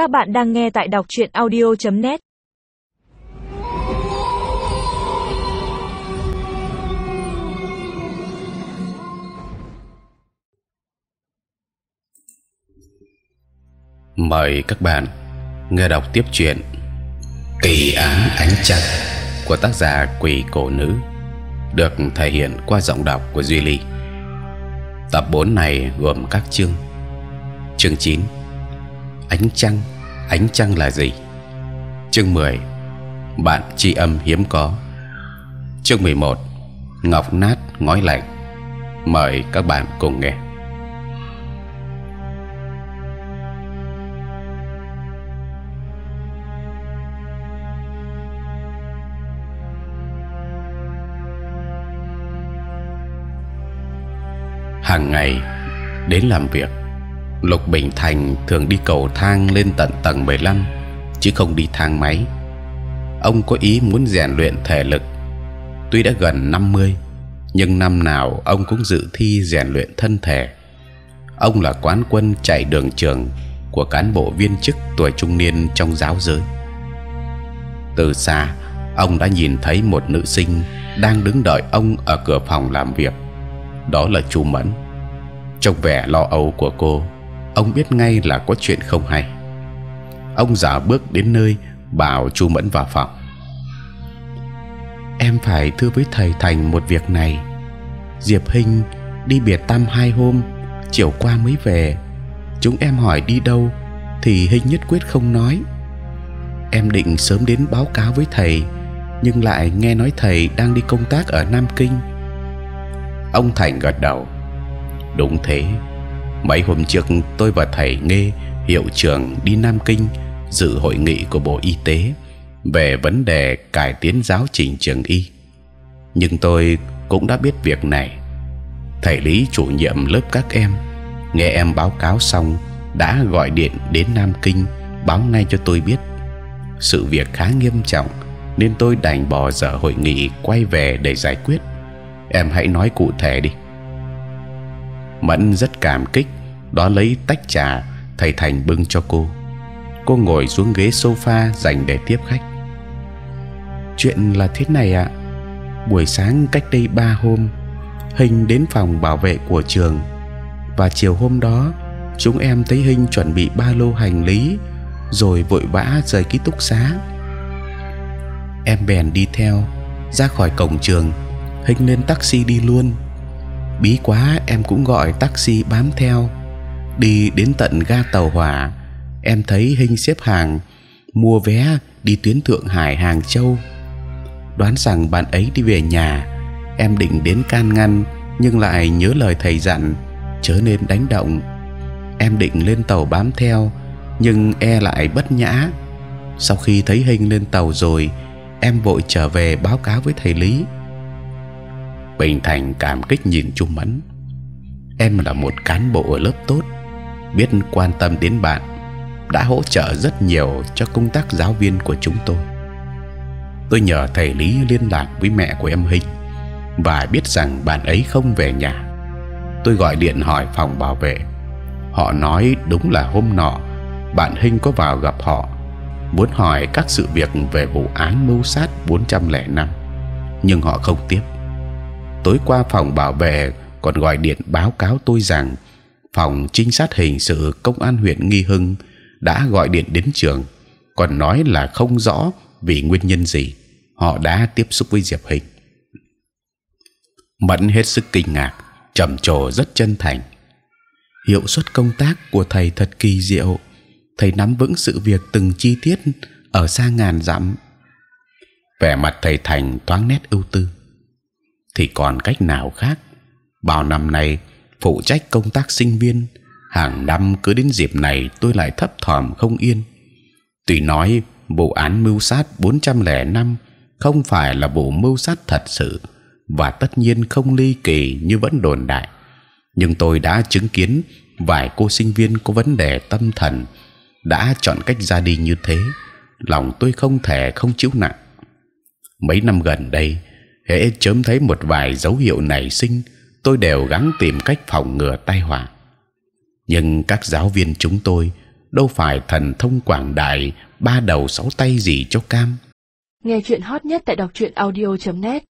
Các bạn đang nghe tại đọc truyện audio.net. Mời các bạn nghe đọc tiếp chuyện Kỳ án ánh trăng của tác giả Quỷ Cổ Nữ, được thể hiện qua giọng đọc của Duy Ly. Tập 4 này gồm các chương. Chương 9 Ánh trăng, ánh trăng là gì? Chương 10 Bạn tri âm hiếm có. Chương 11 Ngọc nát ngói lạnh. Mời các bạn cùng nghe. hàng ngày đến làm việc lục bình thành thường đi cầu thang lên tận tầng 15 chứ không đi thang máy. Ông có ý muốn rèn luyện thể lực. Tuy đã gần 50 nhưng năm nào ông cũng dự thi rèn luyện thân thể. Ông là quán quân chạy đường trường của cán bộ viên chức tuổi trung niên trong giáo giới. Từ xa, ông đã nhìn thấy một nữ sinh đang đứng đợi ông ở cửa phòng làm việc. Đó là chu mẫn. Trong vẻ lo âu của cô ông biết ngay là có chuyện không hay. Ông già bước đến nơi, bảo chu mẫn vào phòng em phải thưa với thầy thành một việc này. Diệp hinh đi biệt tam hai hôm, chiều qua mới về. Chúng em hỏi đi đâu, thì hinh nhất quyết không nói. Em định sớm đến báo cáo với thầy, nhưng lại nghe nói thầy đang đi công tác ở nam kinh. Ông thành gật đầu. Đúng thế mấy hôm trước tôi và thầy nghe hiệu trưởng đi nam kinh dự hội nghị của bộ y tế về vấn đề cải tiến giáo trình trường y. Nhưng tôi cũng đã biết việc này. Thầy lý chủ nhiệm lớp các em nghe em báo cáo xong đã gọi điện đến nam kinh báo ngay cho tôi biết. Sự việc khá nghiêm trọng nên tôi đành bỏ dở hội nghị quay về để giải quyết. Em hãy nói cụ thể đi mẫn rất cảm kích, đó lấy tách trà, thầy thành bưng cho cô. Cô ngồi xuống ghế sofa dành để tiếp khách. Chuyện là thế này ạ. Buổi sáng cách đây ba hôm, hình đến phòng bảo vệ của trường. Và chiều hôm đó, chúng em thấy hình chuẩn bị ba lô hành lý, rồi vội vã rời ký túc xá. Em bèn đi theo, ra khỏi cổng trường. Hình lên taxi đi luôn bí quá, em cũng gọi taxi bám theo. Đi đến tận ga tàu hỏa, em thấy hình xếp hàng, mua vé đi tuyến thượng hải, hàng châu. Đoán rằng bạn ấy đi về nhà. Em định đến can ngăn, nhưng lại nhớ lời thầy dặn, chớ nên đánh động. Em định lên tàu bám theo, nhưng e lại bất nhã. Sau khi thấy hình lên tàu rồi, em vội trở về báo cáo với thầy lý bình thành cảm kích nhìn trung mẫn. Em là một cán bộ ở lớp tốt, biết quan tâm đến bạn, đã hỗ trợ rất nhiều cho công tác giáo viên của chúng tôi. Tôi nhờ thầy lý liên lạc với mẹ của em hinh và biết rằng bạn ấy không về nhà. Tôi gọi điện hỏi phòng bảo vệ. Họ nói đúng là hôm nọ, bạn hinh có vào gặp họ, muốn hỏi các sự việc về vụ án mưu sát 405 nhưng họ không tiếp tối qua phòng bảo vệ còn gọi điện báo cáo tôi rằng phòng trinh sát hình sự công an huyện nghi hưng đã gọi điện đến trường, còn nói là không rõ vì nguyên nhân gì. Họ đã tiếp xúc với diệp hình. Mẫn hết sức kinh ngạc, trầm trồ rất chân thành. Hiệu suất công tác của thầy thật kỳ diệu. Thầy nắm vững sự việc từng chi tiết ở xa ngàn dặm. Vẻ mặt thầy thành thoáng nét ưu tư thì còn cách nào khác? Bao năm nay, phụ trách công tác sinh viên, hàng năm cứ đến dịp này tôi lại thấp thỏm không yên. Tuy nói vụ án mưu sát 405 không phải là vụ mưu sát thật sự và tất nhiên không ly kỳ như vẫn đồn đại, nhưng tôi đã chứng kiến vài cô sinh viên có vấn đề tâm thần đã chọn cách ra đi như thế, lòng tôi không thể không chịu nặng. Mấy năm gần đây hễ chớm thấy một vài dấu hiệu nảy sinh, tôi đều gắng tìm cách phòng ngừa tai họa. Nhưng các giáo viên chúng tôi, đâu phải thần thông quảng đại, ba đầu sáu tay gì cho cam. Nghe chuyện hot nhất tại đọc truyện audio.net